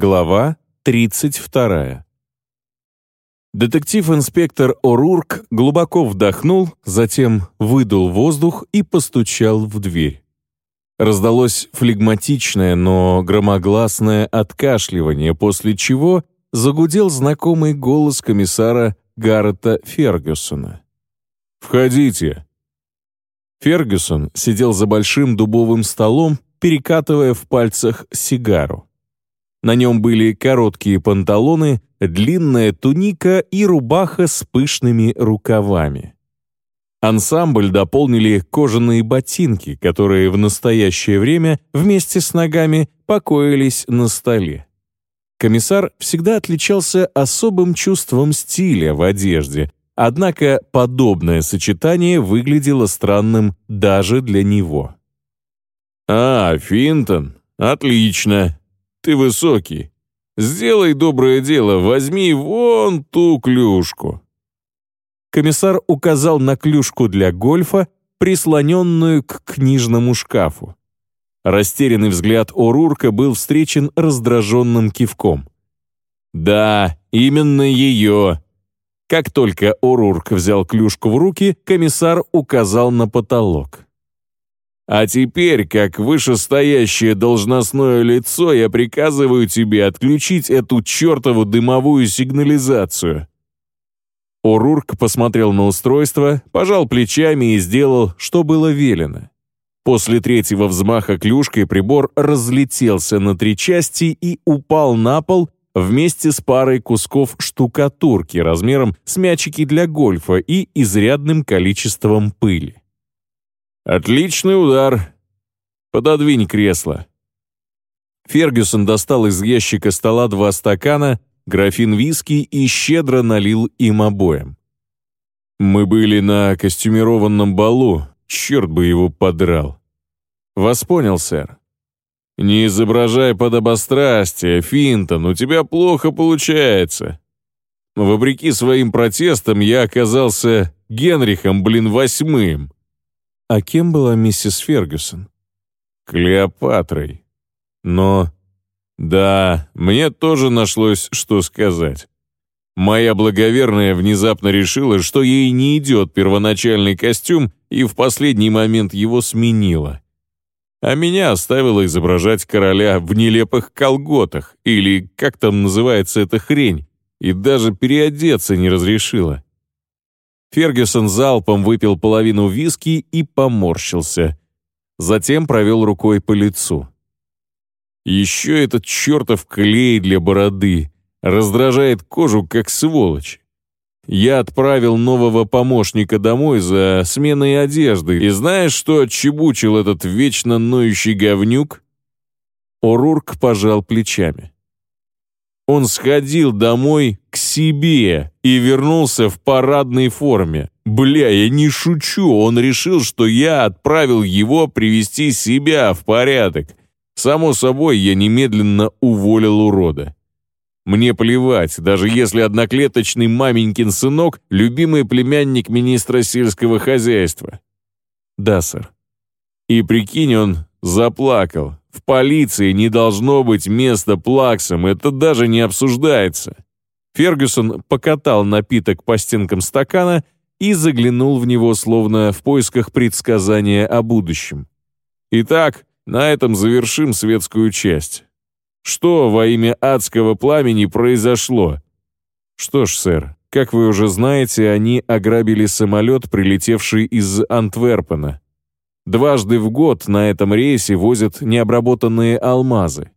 Глава 32. Детектив-инспектор О'Рурк глубоко вдохнул, затем выдул воздух и постучал в дверь. Раздалось флегматичное, но громогласное откашливание, после чего загудел знакомый голос комиссара Гаррета Фергюсона. «Входите». Фергюсон сидел за большим дубовым столом, перекатывая в пальцах сигару. На нем были короткие панталоны, длинная туника и рубаха с пышными рукавами. Ансамбль дополнили кожаные ботинки, которые в настоящее время вместе с ногами покоились на столе. Комиссар всегда отличался особым чувством стиля в одежде, однако подобное сочетание выглядело странным даже для него. «А, Финтон, отлично. Ты высокий. Сделай доброе дело, возьми вон ту клюшку». Комиссар указал на клюшку для гольфа, прислоненную к книжному шкафу. Растерянный взгляд Орурка был встречен раздраженным кивком. «Да, именно ее!» Как только Орурк взял клюшку в руки, комиссар указал на потолок. «А теперь, как вышестоящее должностное лицо, я приказываю тебе отключить эту чертову дымовую сигнализацию». Орурк посмотрел на устройство, пожал плечами и сделал, что было велено. После третьего взмаха клюшкой прибор разлетелся на три части и упал на пол вместе с парой кусков штукатурки размером с мячики для гольфа и изрядным количеством пыли. «Отличный удар! Пододвинь кресло!» Фергюсон достал из ящика стола два стакана, графин виски и щедро налил им обоим. «Мы были на костюмированном балу, черт бы его подрал. «Вас понял, сэр». «Не изображай подобострастие, Финтон, у тебя плохо получается». Вопреки своим протестам я оказался Генрихом, блин, восьмым. А кем была миссис Фергюсон? Клеопатрой. Но... Да, мне тоже нашлось, что сказать. Моя благоверная внезапно решила, что ей не идет первоначальный костюм, и в последний момент его сменила а меня оставила изображать короля в нелепых колготах, или как там называется эта хрень, и даже переодеться не разрешила. Фергюсон залпом выпил половину виски и поморщился. Затем провел рукой по лицу. Еще этот чертов клей для бороды раздражает кожу, как сволочь. Я отправил нового помощника домой за сменой одежды, и знаешь, что отчебучил этот вечно ноющий говнюк?» Орурк пожал плечами. Он сходил домой к себе и вернулся в парадной форме. Бля, я не шучу, он решил, что я отправил его привести себя в порядок. Само собой, я немедленно уволил урода. Мне плевать, даже если одноклеточный маменькин сынок – любимый племянник министра сельского хозяйства. Да, сэр. И прикинь, он заплакал. В полиции не должно быть места плаксам, это даже не обсуждается. Фергюсон покатал напиток по стенкам стакана и заглянул в него, словно в поисках предсказания о будущем. Итак, на этом завершим светскую часть. Что во имя адского пламени произошло? Что ж, сэр, как вы уже знаете, они ограбили самолет, прилетевший из Антверпена. Дважды в год на этом рейсе возят необработанные алмазы.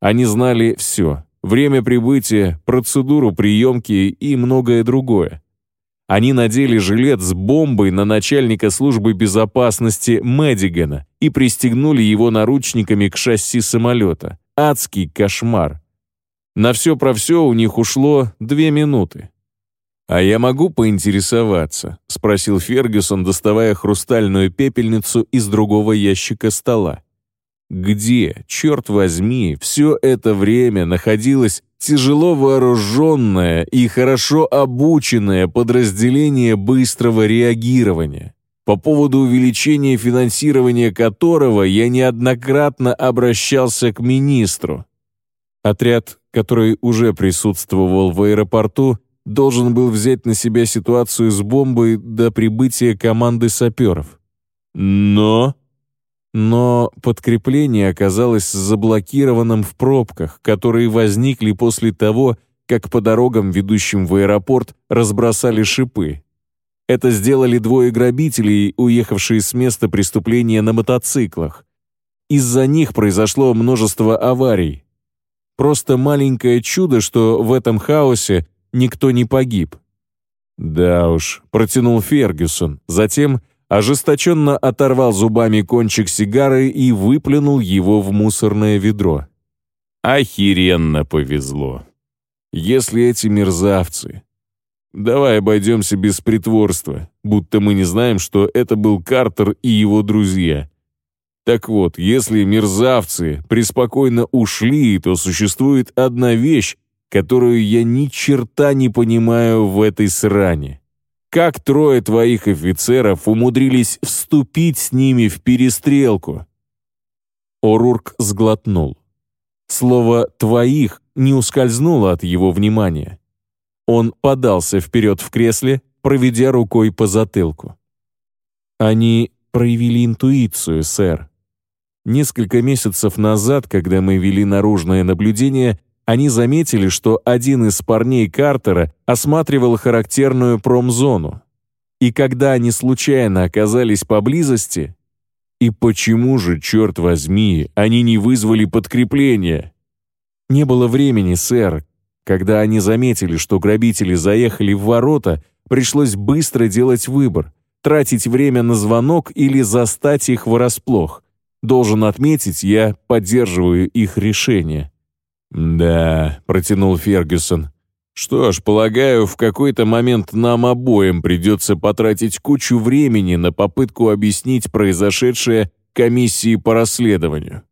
Они знали все — время прибытия, процедуру приемки и многое другое. Они надели жилет с бомбой на начальника службы безопасности Мэддигана и пристегнули его наручниками к шасси самолета. Адский кошмар. На все про все у них ушло две минуты. «А я могу поинтересоваться?» — спросил Фергюсон, доставая хрустальную пепельницу из другого ящика стола. «Где, черт возьми, все это время находилось тяжело вооруженное и хорошо обученное подразделение быстрого реагирования?» по поводу увеличения финансирования которого я неоднократно обращался к министру. Отряд, который уже присутствовал в аэропорту, должен был взять на себя ситуацию с бомбой до прибытия команды саперов. Но... Но подкрепление оказалось заблокированным в пробках, которые возникли после того, как по дорогам, ведущим в аэропорт, разбросали шипы. Это сделали двое грабителей, уехавшие с места преступления на мотоциклах. Из-за них произошло множество аварий. Просто маленькое чудо, что в этом хаосе никто не погиб. «Да уж», — протянул Фергюсон, затем ожесточенно оторвал зубами кончик сигары и выплюнул его в мусорное ведро. «Охеренно повезло. Если эти мерзавцы...» «Давай обойдемся без притворства, будто мы не знаем, что это был Картер и его друзья. Так вот, если мерзавцы преспокойно ушли, то существует одна вещь, которую я ни черта не понимаю в этой сране. Как трое твоих офицеров умудрились вступить с ними в перестрелку?» Орурк сглотнул. Слово «твоих» не ускользнуло от его внимания. Он подался вперед в кресле, проведя рукой по затылку. «Они проявили интуицию, сэр. Несколько месяцев назад, когда мы вели наружное наблюдение, они заметили, что один из парней Картера осматривал характерную промзону. И когда они случайно оказались поблизости, и почему же, черт возьми, они не вызвали подкрепление? Не было времени, сэр. Когда они заметили, что грабители заехали в ворота, пришлось быстро делать выбор, тратить время на звонок или застать их врасплох. Должен отметить, я поддерживаю их решение. «Да», — протянул Фергюсон. «Что ж, полагаю, в какой-то момент нам обоим придется потратить кучу времени на попытку объяснить произошедшее комиссии по расследованию.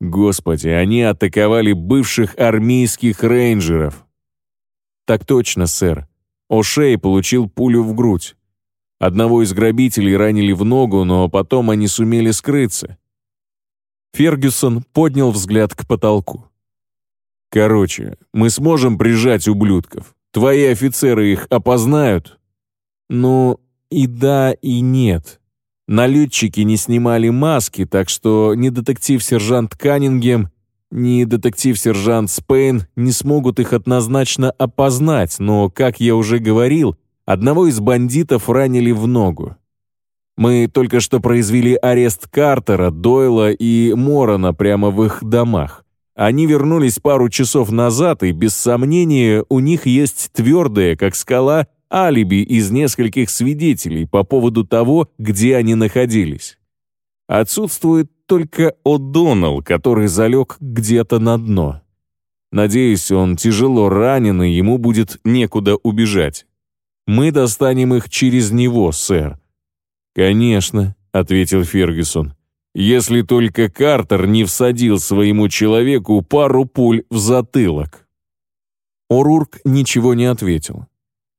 Господи, они атаковали бывших армейских рейнджеров». «Так точно, сэр. О'Шей получил пулю в грудь. Одного из грабителей ранили в ногу, но потом они сумели скрыться». Фергюсон поднял взгляд к потолку. Короче, мы сможем прижать ублюдков. Твои офицеры их опознают? Ну, и да, и нет. Налетчики не снимали маски, так что ни детектив-сержант Каннингем, ни детектив-сержант Спейн не смогут их однозначно опознать, но, как я уже говорил, одного из бандитов ранили в ногу. Мы только что произвели арест Картера, Дойла и Морона прямо в их домах. Они вернулись пару часов назад, и, без сомнения, у них есть твердое, как скала, алиби из нескольких свидетелей по поводу того, где они находились. Отсутствует только О'Доннелл, который залег где-то на дно. Надеюсь, он тяжело ранен, и ему будет некуда убежать. Мы достанем их через него, сэр». «Конечно», — ответил Фергюсон если только Картер не всадил своему человеку пару пуль в затылок. Орурк ничего не ответил.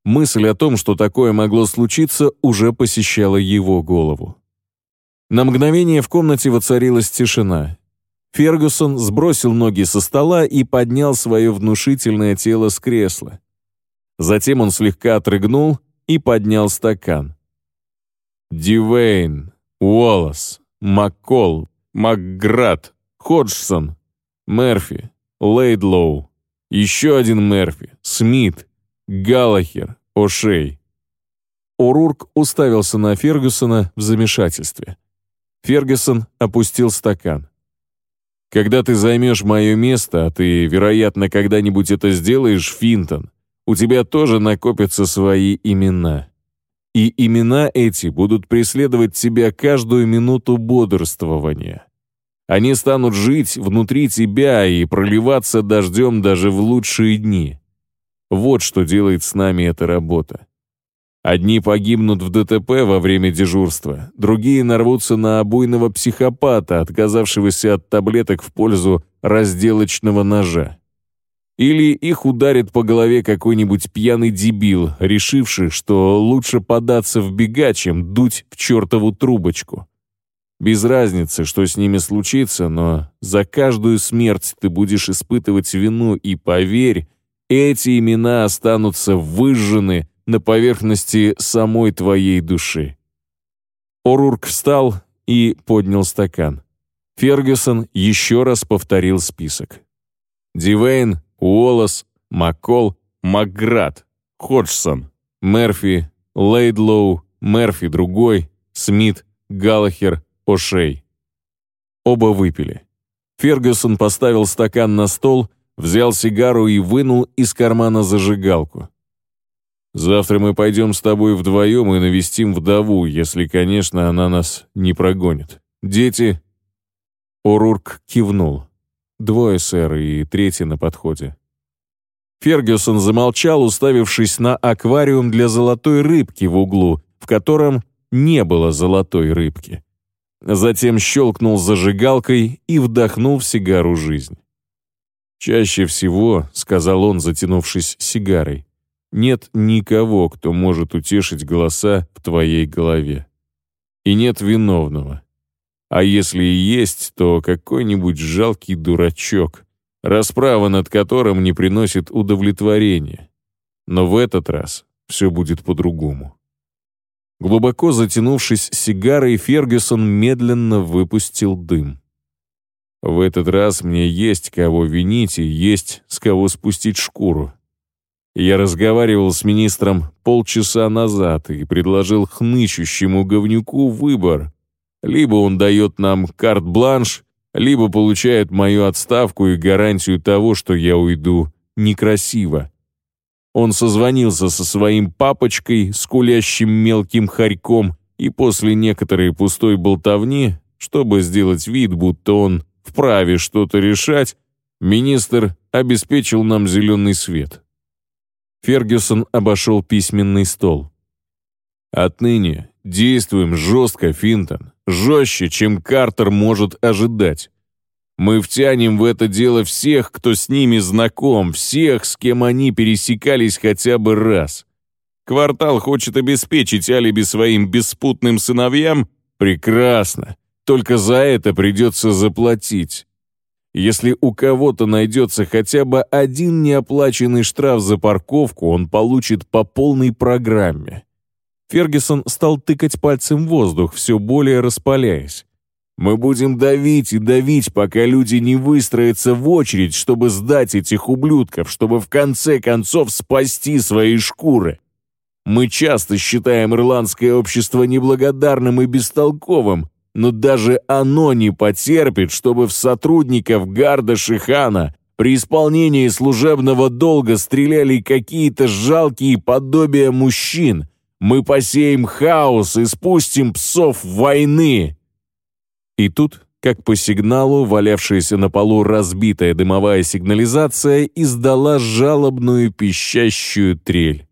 Мысль о том, что такое могло случиться, уже посещала его голову. На мгновение в комнате воцарилась тишина. Фергюсон сбросил ноги со стола и поднял свое внушительное тело с кресла. Затем он слегка отрыгнул и поднял стакан. «Дивейн, Уоллес, Маккол, Макград, Ходжсон, Мерфи, Лейдлоу, еще один Мерфи, Смит, Галлахер, О'Шей. О'Рурк уставился на Фергюсона в замешательстве. Фергюсон опустил стакан. «Когда ты займешь мое место, а ты, вероятно, когда-нибудь это сделаешь, Финтон, у тебя тоже накопятся свои имена и имена эти будут преследовать тебя каждую минуту бодрствования. Они станут жить внутри тебя и проливаться дождем даже в лучшие дни. Вот что делает с нами эта работа. Одни погибнут в ДТП во время дежурства, другие нарвутся на обуйного психопата, отказавшегося от таблеток в пользу разделочного ножа. Или их ударит по голове какой-нибудь пьяный дебил, решивший, что лучше податься в бега, чем дуть в чертову трубочку. Без разницы, что с ними случится, но за каждую смерть ты будешь испытывать вину, и поверь, эти имена останутся выжжены на поверхности самой твоей души. Орурк встал и поднял стакан. Фергюсон еще раз повторил список. Дивейн, Уоллес, Маккол, Макград, Ходжсон, Мерфи, Лейдлоу, Мерфи другой, Смит, Галлахер, Ошей. Оба выпили. Фергюсон поставил стакан на стол, взял сигару и вынул из кармана зажигалку. «Завтра мы пойдем с тобой вдвоем и навестим вдову, если, конечно, она нас не прогонит. Дети...» Орурк кивнул. «Двое, сэр, и третий на подходе». Фергюсон замолчал, уставившись на аквариум для золотой рыбки в углу, в котором не было золотой рыбки. Затем щелкнул зажигалкой и вдохнул в сигару жизнь. «Чаще всего», — сказал он, затянувшись сигарой, «нет никого, кто может утешить голоса в твоей голове. И нет виновного. А если и есть, то какой-нибудь жалкий дурачок, расправа над которым не приносит удовлетворения. Но в этот раз все будет по-другому». Глубоко затянувшись сигарой, Фергюсон медленно выпустил дым. «В этот раз мне есть кого винить и есть с кого спустить шкуру. Я разговаривал с министром полчаса назад и предложил хнычущему говнюку выбор. Либо он дает нам карт-бланш, либо получает мою отставку и гарантию того, что я уйду некрасиво. Он созвонился со своим папочкой, скулящим мелким хорьком, и после некоторой пустой болтовни, чтобы сделать вид, будто он вправе что-то решать, министр обеспечил нам зеленый свет. Фергюсон обошел письменный стол. «Отныне действуем жестко, Финтон, жестче, чем Картер может ожидать. Мы втянем в это дело всех, кто с ними знаком, всех, с кем они пересекались хотя бы раз. Квартал хочет обеспечить алиби своим беспутным сыновьям? Прекрасно. Только за это придется заплатить. Если у кого-то найдется хотя бы один неоплаченный штраф за парковку, он получит по полной программе. Фергюсон стал тыкать пальцем в воздух, все более распаляясь. Мы будем давить и давить, пока люди не выстроятся в очередь, чтобы сдать этих ублюдков, чтобы в конце концов спасти свои шкуры. Мы часто считаем ирландское общество неблагодарным и бестолковым, но даже оно не потерпит, чтобы в сотрудников гарда Шихана при исполнении служебного долга стреляли какие-то жалкие подобия мужчин. Мы посеем хаос и спустим псов войны. И тут, как по сигналу, валявшаяся на полу разбитая дымовая сигнализация издала жалобную пищащую трель.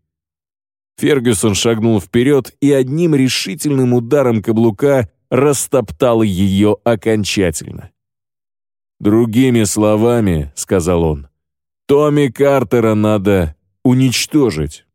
Фергюсон шагнул вперед и одним решительным ударом каблука растоптал ее окончательно. «Другими словами», — сказал он, — «Томми Картера надо уничтожить».